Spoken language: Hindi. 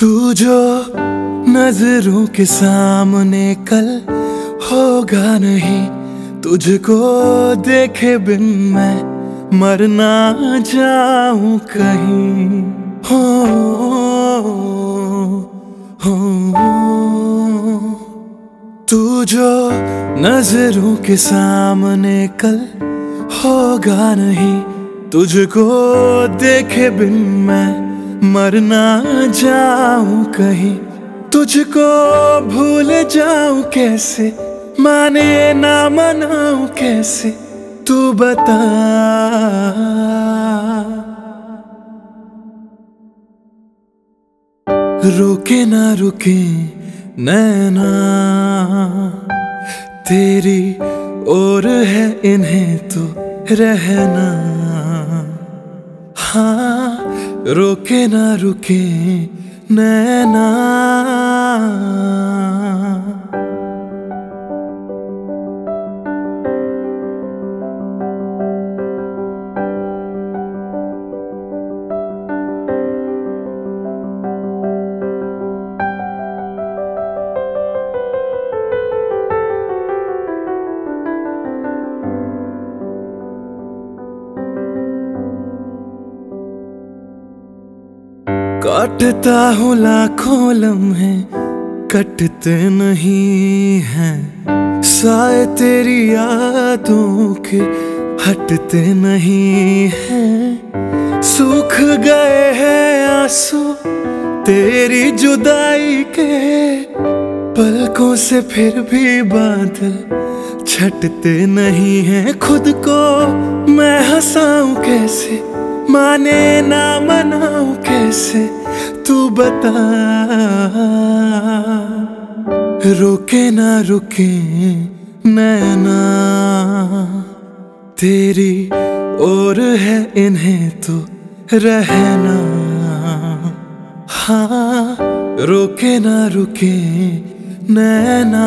जो नज़रों के सामने कल होगा नहीं तुझको देखे बिन मैं मर ना जाऊँ कहीं। हो, हो, तू जो नज़रों के सामने कल होगा नहीं तुझको देखे बिन मैं मर ना जाऊँ कहीं, तुझको भूल जाऊँ कैसे? माने ना मनाऊं कैसे? तू बता। रुके ना रुके, नैना, तेरी और है इन्हें तो रहना। हाँ। रुके ना रुके नैना। काटता हूँ लाखों लम्हे, कटते नहीं हैं। साए तेरी यादों के हटते नहीं हैं। सूख गए हैं आँसू तेरी जुदाई के, पलकों से फिर भी बादल छटते नहीं हैं। खुद को मैं हंसाऊं कैसे? माने ना मनाऊं बता। रुके ना रुके, नैना। तेरी और है इन्हें तो रहना। हाँ रुके ना रुके, नैना।